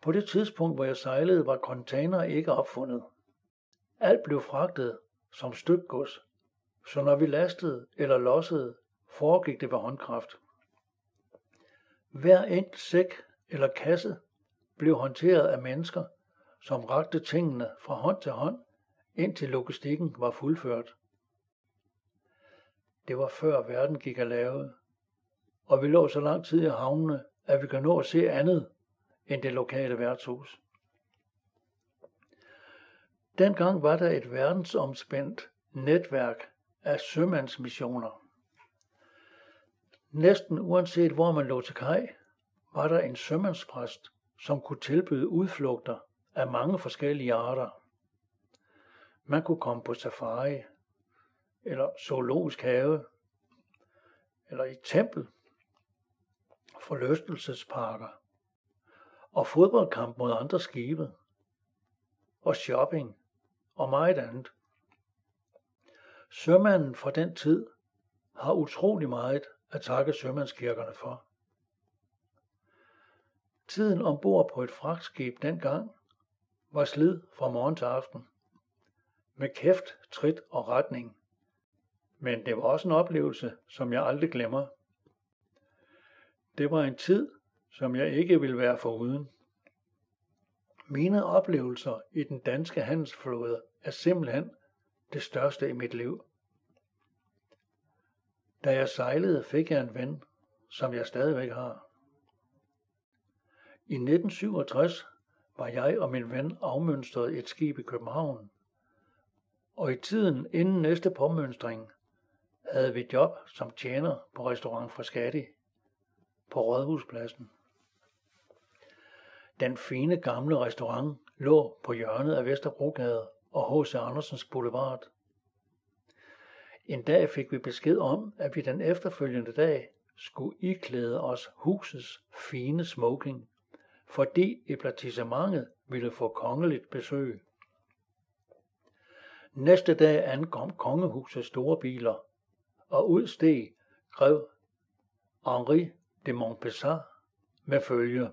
På det tidspunkt, hvor jeg sejlede, var container ikke opfundet. Alt blev fragtet som stykgods, så når vi lastede eller lossede, foregik det ved håndkraft. Hver enkelt sæk eller kasse blev håndteret af mennesker, som rakte tingene fra hånd til hånd, indtil logistikken var fuldført. Det var før verden gik af lave, og vi lå så lang tid i havnene, at vi kan nå at se andet end det lokale værtshus. Dengang var der et verdensomspændt netværk af sømandsmissioner. Næsten uanset hvor man lå til kaj, var der en sømandspræst, som kunne tilbyde udflugter af mange forskellige arter. Man kunne komme på safari, eller zoologisk have, eller i tempel, forlystelsesparker, og fodboldkamp mod andre skibe, og shopping og meget andet. Sømanden fra den tid har utrolig meget at takke sømandskirkerne for. Tiden ombord på et fragtskib dengang var slid fra morgen til aften. Med kæft, trit og retning. Men det var også en oplevelse, som jeg aldrig glemmer. Det var en tid, som jeg ikke vil være foruden. Mine oplevelser i den danske handelsflåde er simpelthen det største i mit liv. Da jeg sejlede, fik jeg en ven, som jeg stadigvæk har. I 1967 var jeg og min ven afmønstret et skib i København, og i tiden inden næste påmønstring havde vi job som tjener på restaurant Frascati på Rådhuspladsen. Den fine gamle restaurant lå på hjørnet af Vesterbrogade og H.C. Andersens Boulevard. En dag fik vi besked om, at vi den efterfølgende dag skulle iklæde os husets fine smoking, fordi etablissementet ville få kongeligt besøg. Næste dag ankom kongehusets store biler, og udsteg grev Henri de Montpessat med følge.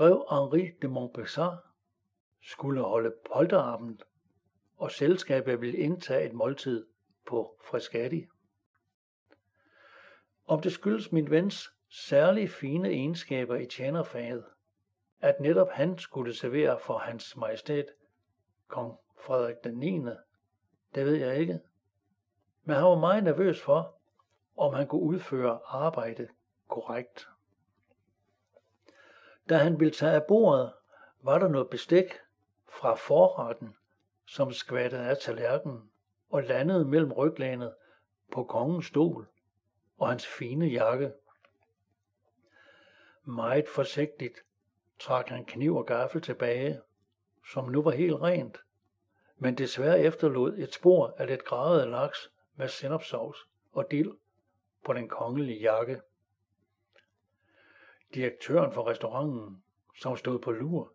Grev Henri de Montpessat skulle holde polterabend, og selskabet ville indtage et måltid på Frescati. Om det skyldes min vens særlige fine egenskaber i tjenerfaget, at netop han skulle servere for hans majestæt, kong Frederik den 9., det ved jeg ikke. Men han var meget nervøs for, om han kunne udføre arbejdet korrekt. Da han ville tage af bordet, var der noget bestik fra forretten, som skvattede af tallerkenen og landede mellem ryglænet på kongens stol og hans fine jakke. Meget forsigtigt trak han kniv og gaffel tilbage, som nu var helt rent, men desværre efterlod et spor af lidt gravet laks med sennepsovs og dild på den kongelige jakke. Direktøren for restauranten, som stod på lur,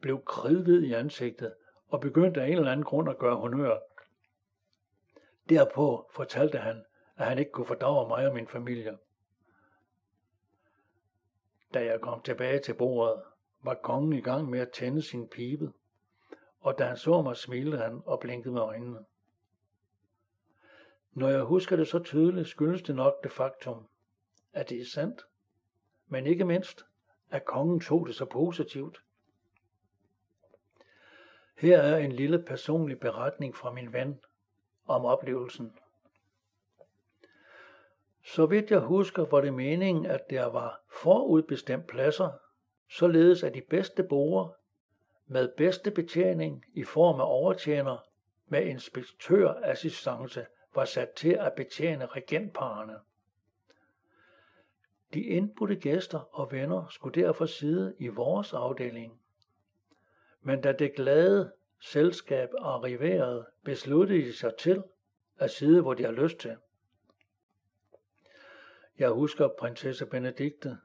blev kridhvid i ansigtet og begyndte af en eller anden grund at gøre honør. Derpå fortalte han, at han ikke kunne fordrage mig og min familie. Da jeg kom tilbage til bordet, var kongen i gang med at tænde sin pibe, og da han så mig, smilte han og blinkede med øjnene. Når jeg husker det så tydeligt, skyldes det nok det faktum, at det er sandt, men ikke mindst, at kongen tog det så positivt. Her er en lille personlig beretning fra min ven om oplevelsen. Så vidt jeg husker, var det meningen, at der var forudbestemt pladser, således at de bedste borer med bedste betjening i form af overtjener med inspektørassistance var sat til at betjene regentparerne. De indbudte gæster og venner skulle derfor sidde i vores afdeling. Men da det glade selskab arriverede, besluttede de sig til at sidde, hvor de har lyst til. Jeg husker prinsesse Benedikte,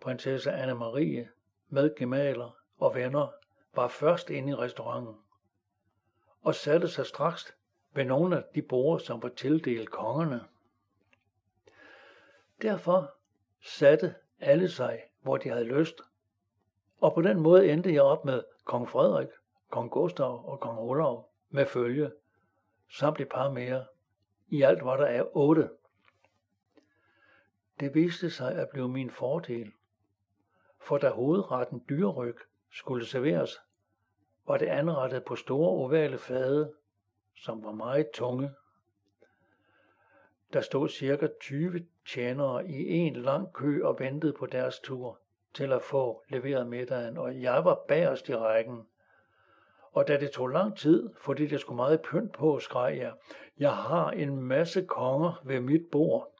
prinsesse Anne-Marie, med gemaler og venner, var først inde i restauranten og satte sig straks ved nogle af de borde, som var tildelt kongerne. Derfor satte alle sig, hvor de havde lyst, Og på den måde endte jeg op med kong Frederik, kong Gustav og kong Olav med følge, samt et par mere. I alt var der af otte. Det viste sig at blive min fordel, for da hovedretten dyreryg skulle serveres, var det anrettet på store ovale fade, som var meget tunge. Der stod cirka 20 tjenere i en lang kø og ventede på deres tur til at få leveret middagen, og jeg var bagerst i rækken. Og da det tog lang tid, fordi der skulle meget pynt på, skreg jeg, jeg har en masse konger ved mit bord.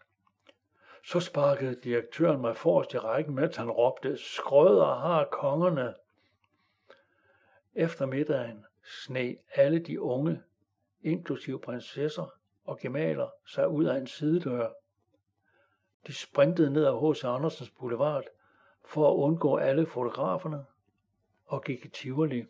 Så sparkede direktøren mig forrest i rækken, mens han råbte, skrøder har kongerne. Efter middagen sne alle de unge, inklusive prinsesser og gemaler, sig ud af en sidedør. De sprintede ned ad H.C. Andersens Boulevard for at undgå alle fotograferne og gik i Tivoli.